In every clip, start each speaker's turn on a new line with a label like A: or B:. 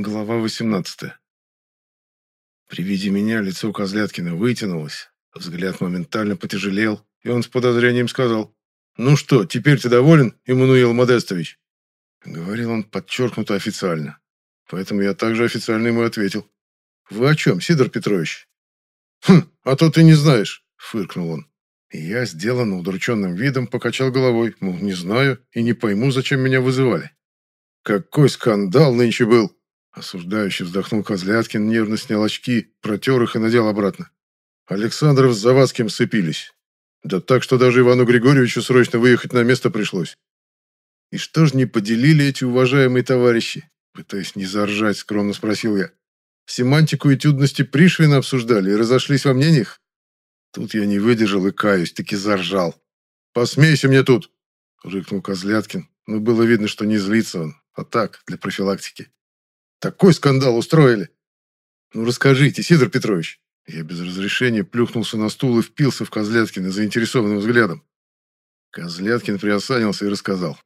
A: Глава 18. При виде меня лицо Козляткина вытянулось, взгляд моментально потяжелел, и он с подозрением сказал, «Ну что, теперь ты доволен, Иммануил Модестович?» Говорил он подчеркнуто официально, поэтому я также официально ему ответил, «Вы о чем, Сидор Петрович?» «Хм, а то ты не знаешь», — фыркнул он. И я, сделанно удрученным видом, покачал головой, мол, не знаю и не пойму, зачем меня вызывали. «Какой скандал нынче был!» Осуждающий вздохнул Козляткин, нервно снял очки, протер их и надел обратно. Александров с Завадским сцепились. Да так, что даже Ивану Григорьевичу срочно выехать на место пришлось. И что ж не поделили эти уважаемые товарищи? Пытаясь не заржать, скромно спросил я. Семантику этюдности Пришвина обсуждали и разошлись во мнениях? Тут я не выдержал и каюсь, таки заржал. «Посмейся мне тут!» — рыкнул Козляткин, но было видно, что не злится он, а так, для профилактики. Такой скандал устроили. Ну расскажите, Сидор Петрович. Я без разрешения плюхнулся на стул и впился в Козляткина заинтересованным взглядом. Козляткин приосанился и рассказал.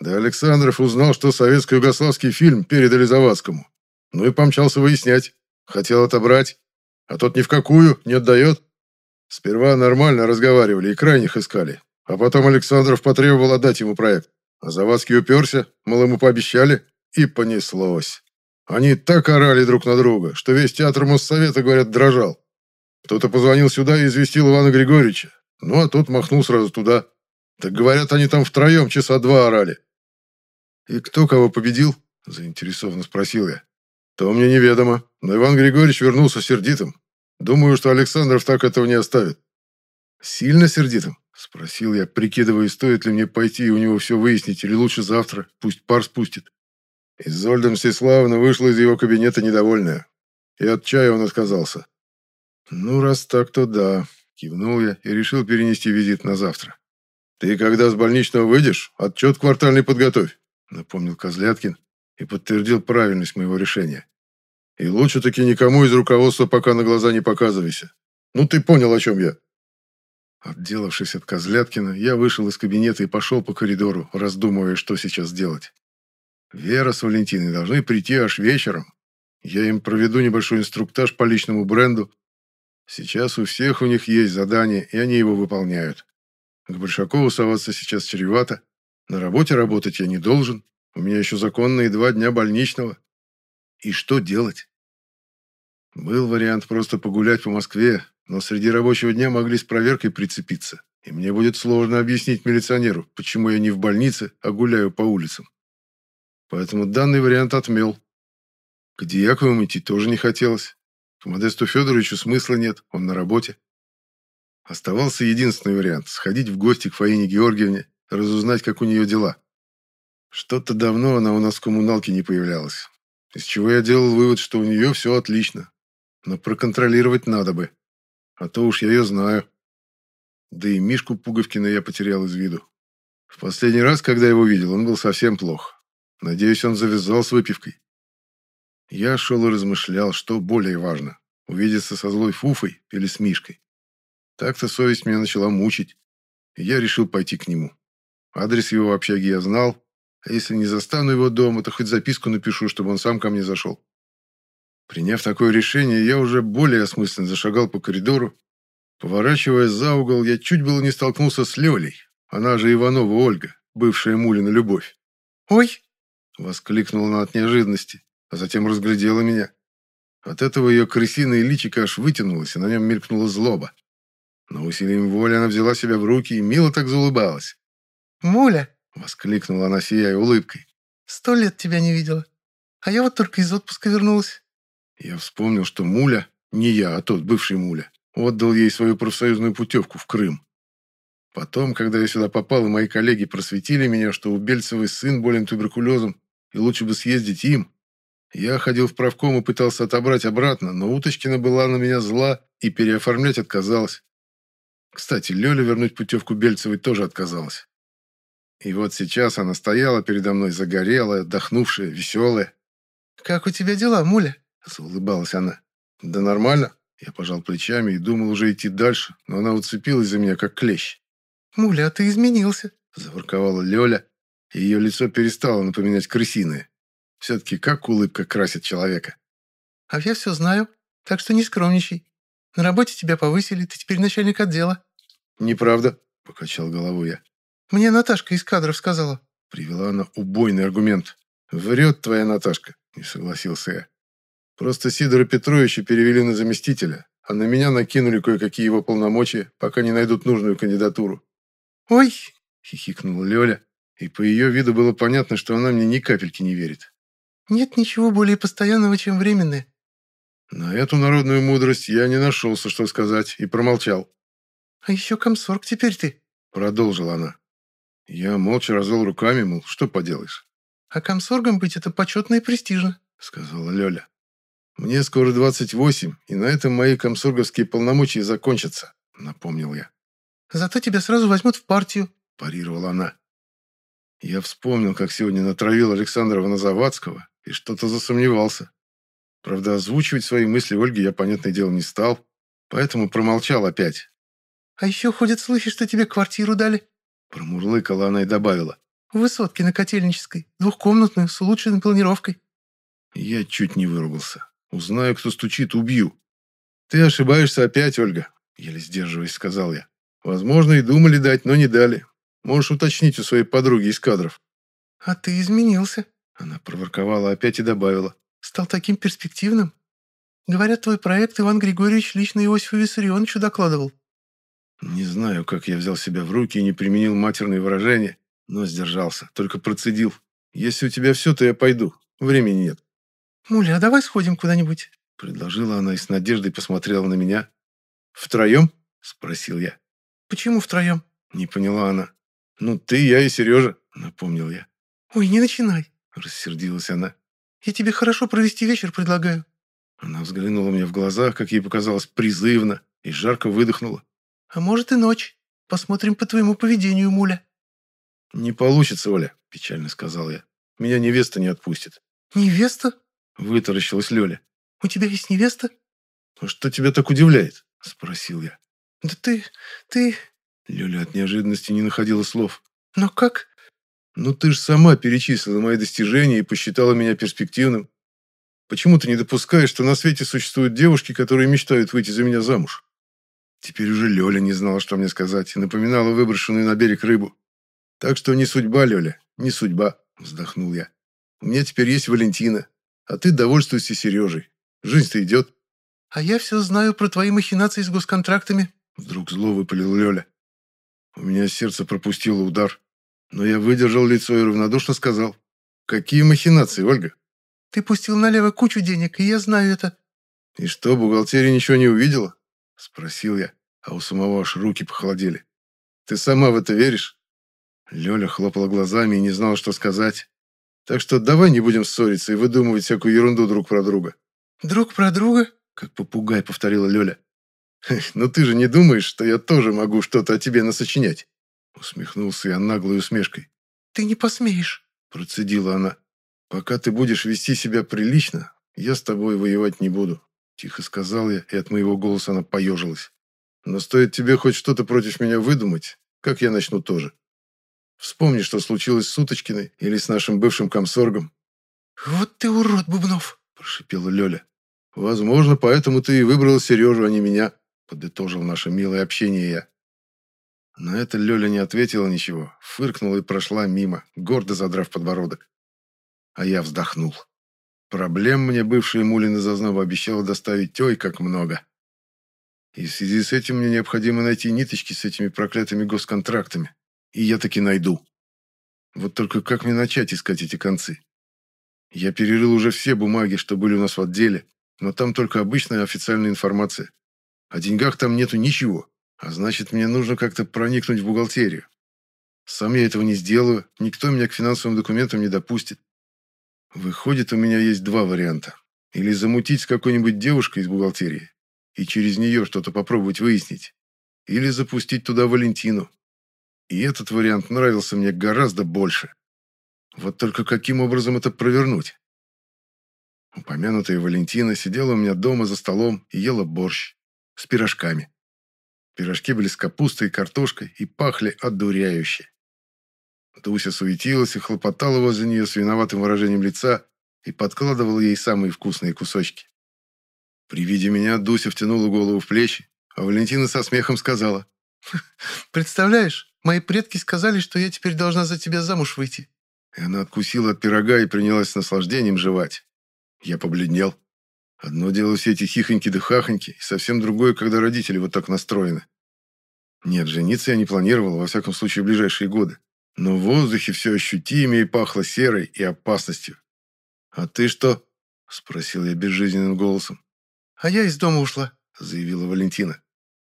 A: Да Александров узнал, что советско-югославский фильм передали Завадскому. Ну и помчался выяснять. Хотел отобрать. А тот ни в какую не отдает. Сперва нормально разговаривали и крайних искали. А потом Александров потребовал отдать ему проект. А Завадский уперся, мол, ему пообещали, и понеслось. Они так орали друг на друга, что весь театр Моссовета, говорят, дрожал. Кто-то позвонил сюда и известил Ивана Григорьевича. Ну, а тот махнул сразу туда. Так говорят, они там втроем часа два орали. «И кто кого победил?» – заинтересованно спросил я. «То мне неведомо, но Иван Григорьевич вернулся сердитым. Думаю, что Александров так этого не оставит». «Сильно сердитым?» – спросил я, прикидывая, стоит ли мне пойти и у него все выяснить, или лучше завтра, пусть пар спустит. Изольда Мстиславовна вышла из его кабинета недовольная. И от чая он отказался. «Ну, раз так, то да», – кивнул я и решил перенести визит на завтра. «Ты когда с больничного выйдешь, отчет квартальный подготовь», – напомнил Козляткин и подтвердил правильность моего решения. «И лучше таки никому из руководства пока на глаза не показывайся. Ну, ты понял, о чем я». Отделавшись от Козляткина, я вышел из кабинета и пошел по коридору, раздумывая, что сейчас делать. Вера с Валентиной должны прийти аж вечером. Я им проведу небольшой инструктаж по личному бренду. Сейчас у всех у них есть задание, и они его выполняют. К Большакову соваться сейчас чревато. На работе работать я не должен. У меня еще законные два дня больничного. И что делать? Был вариант просто погулять по Москве, но среди рабочего дня могли с проверкой прицепиться. И мне будет сложно объяснить милиционеру, почему я не в больнице, а гуляю по улицам. Поэтому данный вариант отмел. К Дьяковым идти тоже не хотелось. К Модесту Федоровичу смысла нет, он на работе. Оставался единственный вариант – сходить в гости к Фаине Георгиевне, разузнать, как у нее дела. Что-то давно она у нас в коммуналке не появлялась. Из чего я делал вывод, что у нее все отлично. Но проконтролировать надо бы. А то уж я ее знаю. Да и Мишку Пуговкина я потерял из виду. В последний раз, когда его видел, он был совсем плох. Надеюсь, он завязал с выпивкой. Я шел и размышлял, что более важно – увидеться со злой Фуфой или с Мишкой. Так-то совесть меня начала мучить, и я решил пойти к нему. Адрес его общаги я знал, а если не застану его дома, то хоть записку напишу, чтобы он сам ко мне зашел. Приняв такое решение, я уже более осмысленно зашагал по коридору. Поворачивая за угол, я чуть было не столкнулся с Лёлей, она же Иванова Ольга, бывшая Мулина любовь.
B: «Ой!»
A: Воскликнула она от неожиданности, а затем разглядела меня. От этого ее крысиное личико аж вытянулось, и на нем мелькнула злоба. Но усилием воли она взяла себя в руки и мило так заулыбалась.
B: «Муля!»
A: — воскликнула она, сияя улыбкой.
B: «Сто лет тебя не видела. А я вот только из отпуска вернулась».
A: Я вспомнил, что Муля, не я, а тот бывший Муля, отдал ей свою профсоюзную путевку в Крым. Потом, когда я сюда попал, и мои коллеги просветили меня, что у Бельцевой сын болен туберкулезом, и лучше бы съездить им. Я ходил в правком и пытался отобрать обратно, но Уточкина была на меня зла и переоформлять отказалась. Кстати, Лёля вернуть путевку Бельцевой тоже отказалась. И вот сейчас она стояла передо мной загорелая, отдохнувшая, веселая.
B: «Как у тебя дела, Муля?»
A: – заулыбалась она. «Да нормально». Я пожал плечами и думал уже идти дальше, но она уцепилась за меня, как клещ.
B: «Муля, а ты изменился», –
A: заворковала Лёля, ее лицо перестало напоминать крысиное. Все-таки как улыбка красит человека.
B: А я все знаю, так что не скромничай. На работе тебя повысили, ты теперь начальник отдела.
A: Неправда, покачал головой я.
B: Мне Наташка из кадров сказала.
A: Привела она убойный аргумент. Врет твоя Наташка, не согласился я. Просто Сидора Петровича перевели на заместителя, а на меня накинули кое-какие его полномочия, пока не найдут нужную кандидатуру.
B: «Ой!»
A: — хихикнула Лёля, и по ее виду было понятно, что она мне ни капельки не верит.
B: «Нет ничего более постоянного, чем временное».
A: На эту народную мудрость я не нашелся, что сказать, и промолчал.
B: «А еще комсорг теперь ты», —
A: продолжила она. Я молча развел руками, мол, что поделаешь.
B: «А комсоргом быть — это почетно и престижно», —
A: сказала Лёля. «Мне скоро 28, и на этом мои комсорговские полномочия закончатся», — напомнил я.
B: «Зато тебя сразу возьмут в партию», —
A: парировала она. Я вспомнил, как сегодня натравил Александра Завадского и что-то засомневался. Правда, озвучивать свои мысли Ольге я, понятное дело, не стал, поэтому промолчал опять.
B: «А еще ходят слухи, что тебе квартиру дали», —
A: промурлыкала она и добавила.
B: «В высотке на Котельнической, двухкомнатную, с улучшенной планировкой».
A: Я чуть не выругался. Узнаю, кто стучит, убью. Ты ошибаешься опять, Ольга, еле сдерживаясь, сказал я. Возможно, и думали дать, но не дали. Можешь уточнить у своей подруги из кадров.
B: А ты изменился.
A: Она проворковала опять и добавила.
B: Стал таким перспективным. Говорят, твой проект Иван Григорьевич лично Иосифу Виссарионовичу докладывал.
A: Не знаю, как я взял себя в руки и не применил матерные выражения, но сдержался, только процедил. Если у тебя все, то я пойду. Времени нет.
B: «Муля, а давай сходим куда-нибудь?»
A: Предложила она и с надеждой посмотрела на меня. «Втроем?» – спросил я.
B: «Почему втроем?»
A: – не поняла она. «Ну, ты, я и Сережа», – напомнил я.
B: «Ой, не начинай!»
A: – рассердилась она.
B: «Я тебе хорошо провести вечер предлагаю».
A: Она взглянула мне в глаза, как ей показалось, призывно, и жарко выдохнула.
B: «А может и ночь. Посмотрим по твоему поведению, муля».
A: «Не получится, Оля», – печально сказал я. «Меня невеста не отпустит».
B: «Невеста?»
A: Вытаращилась Лёля.
B: «У тебя есть невеста?»
A: «А что тебя так удивляет?» Спросил я.
B: «Да ты... ты...»
A: Лёля от неожиданности не находила слов.
B: «Но как?»
A: «Ну ты же сама перечислила мои достижения и посчитала меня перспективным. Почему ты не допускаешь, что на свете существуют девушки, которые мечтают выйти за меня замуж?» Теперь уже Лёля не знала, что мне сказать, и напоминала выброшенную на берег рыбу. «Так что не судьба, Лёля, не судьба», — вздохнул я. «У меня теперь есть Валентина, а ты довольствуйся Сережей. Жизнь-то идет.
B: А я все знаю про твои махинации с госконтрактами.
A: Вдруг зло выпалил Лёля. У меня сердце пропустило удар. Но я выдержал лицо и равнодушно сказал. Какие махинации, Ольга?
B: Ты пустил налево кучу денег, и я знаю это.
A: И что, бухгалтерия ничего не увидела? Спросил я, а у самого аж руки похолодели. Ты сама в это веришь? Лёля хлопала глазами и не знала, что сказать. Так что давай не будем ссориться и выдумывать всякую ерунду друг про друга».
B: «Друг про друга?»
A: — как попугай повторила Лёля. «Ну ты же не думаешь, что я тоже могу что-то о тебе насочинять?» Усмехнулся я наглой усмешкой.
B: «Ты не посмеешь», —
A: процедила она. «Пока ты будешь вести себя прилично, я с тобой воевать не буду», — тихо сказал я, и от моего голоса она поежилась. «Но стоит тебе хоть что-то против меня выдумать, как я начну тоже. Вспомни, что случилось с Уточкиной или с нашим бывшим комсоргом».
B: «Вот ты урод, Бубнов!»
A: – прошипела Лёля. «Возможно, поэтому ты и выбрала Сережу, а не меня», – подытожил наше милое общение я. На это Лёля не ответила ничего, фыркнула и прошла мимо, гордо задрав подбородок. А я вздохнул. Проблем мне бывшая Мулина зазнова обещала доставить ой как много. И в связи с этим мне необходимо найти ниточки с этими проклятыми госконтрактами. И я таки найду. Вот только как мне начать искать эти концы? Я перерыл уже все бумаги, что были у нас в отделе, но там только обычная официальная информация. О деньгах там нету ничего, а значит, мне нужно как-то проникнуть в бухгалтерию. Сам я этого не сделаю, никто меня к финансовым документам не допустит. Выходит, у меня есть два варианта. Или замутить с какой-нибудь девушкой из бухгалтерии и через нее что-то попробовать выяснить. Или запустить туда Валентину, и этот вариант нравился мне гораздо больше. Вот только каким образом это провернуть? Упомянутая Валентина сидела у меня дома за столом и ела борщ с пирожками. Пирожки были с капустой и картошкой и пахли одуряюще. Дуся суетилась и хлопотала возле нее с виноватым выражением лица, и подкладывал ей самые вкусные кусочки. При виде меня Дуся втянула голову в плечи, а Валентина со смехом сказала.
B: «Представляешь, мои предки сказали, что я теперь должна за тебя замуж выйти».
A: И она откусила от пирога и принялась с наслаждением жевать. Я побледнел. Одно дело все эти хихоньки да хахоньки, и совсем другое, когда родители вот так настроены. Нет, жениться я не планировал, во всяком случае, в ближайшие годы. Но в воздухе все ощутимее пахло серой и опасностью. «А ты что?» – спросил я безжизненным голосом.
B: «А я из дома ушла», –
A: заявила Валентина.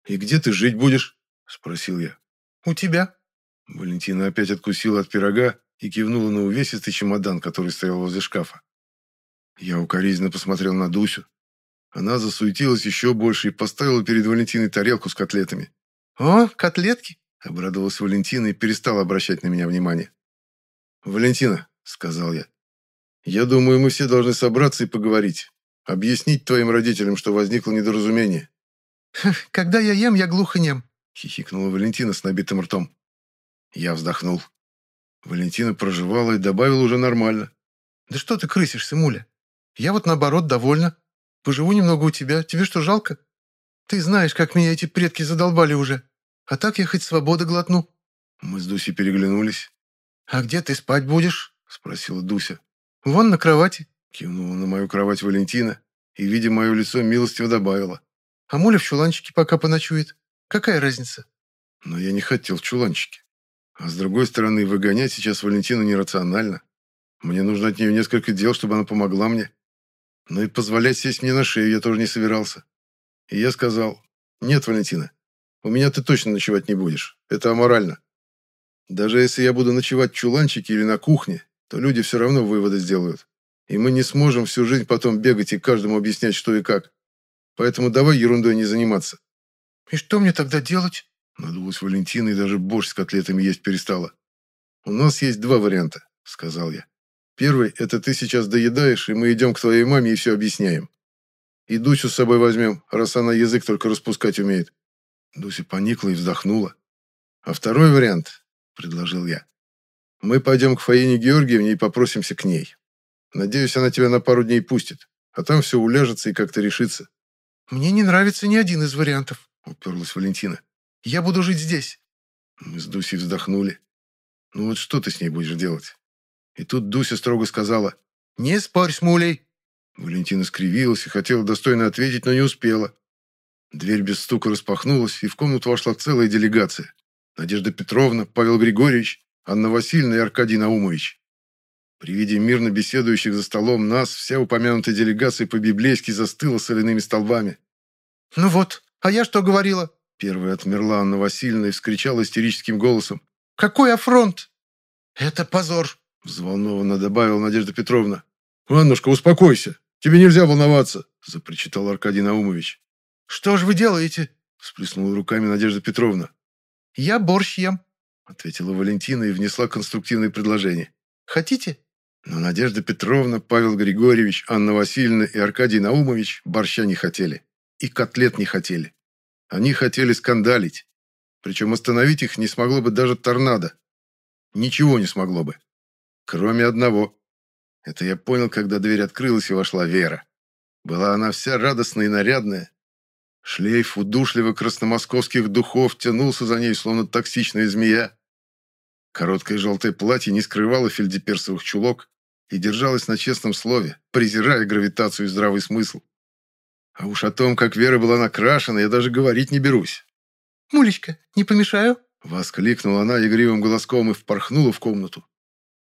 A: «И где ты жить будешь?» – спросил я.
B: «У тебя».
A: Валентина опять откусила от пирога и кивнула на увесистый чемодан, который стоял возле шкафа. Я укоризненно посмотрел на Дусю. Она засуетилась еще больше и поставила перед Валентиной тарелку с котлетами.
B: «О, котлетки!»
A: – обрадовалась Валентина и перестала обращать на меня внимание. «Валентина», – сказал я, – «я думаю, мы все должны собраться и поговорить. Объяснить твоим родителям, что возникло недоразумение».
B: «Когда я ем, я глухонем», –
A: хихикнула Валентина с набитым ртом. Я вздохнул. Валентина проживала и добавила уже нормально.
B: «Да что ты крысишься, Муля? Я вот, наоборот, довольна. Поживу немного у тебя. Тебе что, жалко? Ты знаешь, как меня эти предки задолбали уже. А так я хоть свободы глотну».
A: Мы с Дусей переглянулись.
B: «А где ты спать будешь?»
A: – спросила Дуся.
B: «Вон на кровати».
A: Кивнула на мою кровать Валентина и, видя мое лицо, милостиво добавила.
B: «А Муля в чуланчике пока поночует. Какая разница?»
A: Но я не хотел в чуланчике. А с другой стороны, выгонять сейчас Валентину нерационально. Мне нужно от нее несколько дел, чтобы она помогла мне. Но и позволять сесть мне на шею я тоже не собирался. И я сказал, нет, Валентина, у меня ты точно ночевать не будешь. Это аморально. Даже если я буду ночевать в чуланчике или на кухне, то люди все равно выводы сделают. И мы не сможем всю жизнь потом бегать и каждому объяснять, что и как. Поэтому давай ерундой не заниматься.
B: «И что мне тогда делать?»
A: Надулась Валентина и даже борщ с котлетами есть перестала. «У нас есть два варианта», — сказал я. Первый – это ты сейчас доедаешь, и мы идем к твоей маме и все объясняем. И Дусю с собой возьмем, раз она язык только распускать умеет». Дуся поникла и вздохнула. «А второй вариант», – предложил я. «Мы пойдем к Фаине Георгиевне и попросимся к ней. Надеюсь, она тебя на пару дней пустит, а там все уляжется и как-то решится».
B: «Мне не нравится ни один из вариантов», –
A: уперлась Валентина.
B: «Я буду жить здесь».
A: Мы с Дусей вздохнули. «Ну вот что ты с ней будешь делать?» И тут Дуся строго сказала
B: «Не спорь с Мулей».
A: Валентина скривилась и хотела достойно ответить, но не успела. Дверь без стука распахнулась, и в комнату вошла целая делегация. Надежда Петровна, Павел Григорьевич, Анна Васильевна и Аркадий Наумович. При виде мирно беседующих за столом нас вся упомянутая делегация по-библейски застыла соляными столбами.
B: «Ну вот, а я что говорила?»
A: Первая отмерла Анна Васильевна и вскричала истерическим голосом.
B: «Какой афронт?» «Это позор!»
A: Взволнованно добавила Надежда Петровна. «Аннушка, успокойся. Тебе нельзя волноваться», запричитал Аркадий Наумович.
B: «Что же вы делаете?»
A: всплеснула руками Надежда Петровна.
B: «Я борщ ем»,
A: ответила Валентина и внесла конструктивное предложение.
B: «Хотите?»
A: Но Надежда Петровна, Павел Григорьевич, Анна Васильевна и Аркадий Наумович борща не хотели. И котлет не хотели. Они хотели скандалить. Причем остановить их не смогло бы даже торнадо. Ничего не смогло бы. Кроме одного. Это я понял, когда дверь открылась и вошла Вера. Была она вся радостная и нарядная. Шлейф удушливо красномосковских духов тянулся за ней, словно токсичная змея. Короткое желтое платье не скрывало фельдеперсовых чулок и держалось на честном слове, презирая гравитацию и здравый смысл. А уж о том, как Вера была накрашена, я даже говорить не берусь.
B: «Мулечка, не помешаю?»
A: Воскликнула она игривым голоском и впорхнула в комнату.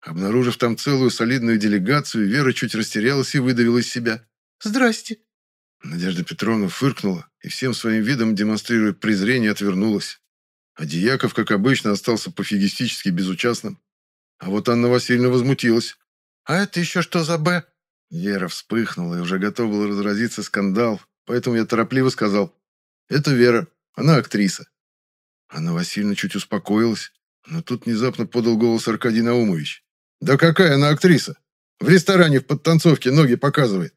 A: Обнаружив там целую солидную делегацию, Вера чуть растерялась и выдавила из себя.
B: «Здрасте».
A: Надежда Петровна фыркнула и всем своим видом, демонстрируя презрение, отвернулась. А Дьяков, как обычно, остался пофигистически безучастным. А вот Анна Васильевна возмутилась.
B: «А это еще что за Б?»
A: Вера вспыхнула и уже готова была разразиться скандал, поэтому я торопливо сказал. «Это Вера, она актриса». Анна Васильевна чуть успокоилась, но тут внезапно подал голос Аркадий Наумович. «Да какая она актриса? В ресторане в подтанцовке ноги показывает».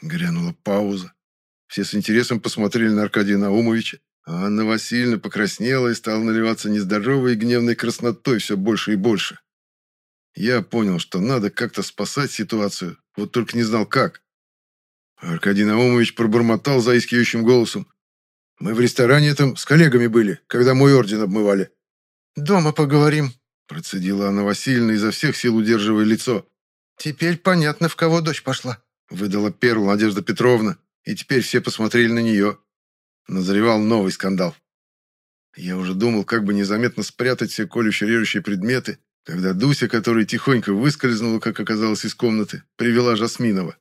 A: Грянула пауза. Все с интересом посмотрели на Аркадия Наумовича, а Анна Васильевна покраснела и стала наливаться нездоровой и гневной краснотой все больше и больше. Я понял, что надо как-то спасать ситуацию, вот только не знал как. Аркадий Наумович пробормотал заискивающим голосом. «Мы в ресторане этом с коллегами были, когда мой орден обмывали».
B: «Дома поговорим», –
A: процедила Анна Васильевна изо всех сил удерживая лицо.
B: «Теперь понятно, в кого дочь пошла», –
A: выдала перл Надежда Петровна, и теперь все посмотрели на нее. Назревал новый скандал. Я уже думал, как бы незаметно спрятать все колюще-режущие предметы, когда Дуся, которая тихонько выскользнула, как оказалось, из комнаты, привела Жасминова.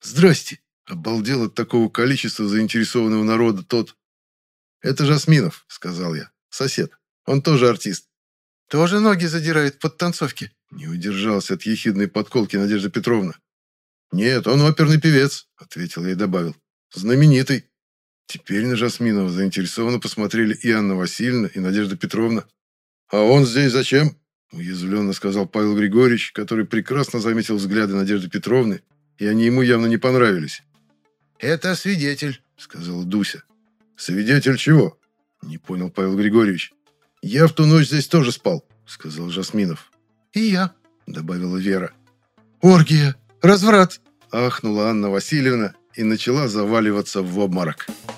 A: «Здрасте!» – обалдел от такого количества заинтересованного народа тот. «Это Жасминов», – сказал я. «Сосед. Он тоже артист».
B: «Тоже ноги задирает под танцовки?»
A: Не удержался от ехидной подколки Надежда Петровна. «Нет, он оперный певец», — ответил я и добавил. «Знаменитый». Теперь на Жасминова заинтересованно посмотрели и Анна Васильевна, и Надежда Петровна. «А он здесь зачем?» — уязвленно сказал Павел Григорьевич, который прекрасно заметил взгляды Надежды Петровны, и они ему явно не понравились.
B: «Это свидетель», —
A: сказала Дуся. «Свидетель чего?» — не понял Павел Григорьевич. «Я в ту ночь здесь тоже спал», — сказал Жасминов.
B: «И я», —
A: добавила Вера.
B: «Оргия! Разврат!»
A: — ахнула Анна Васильевна и начала заваливаться в обморок. «Оргия!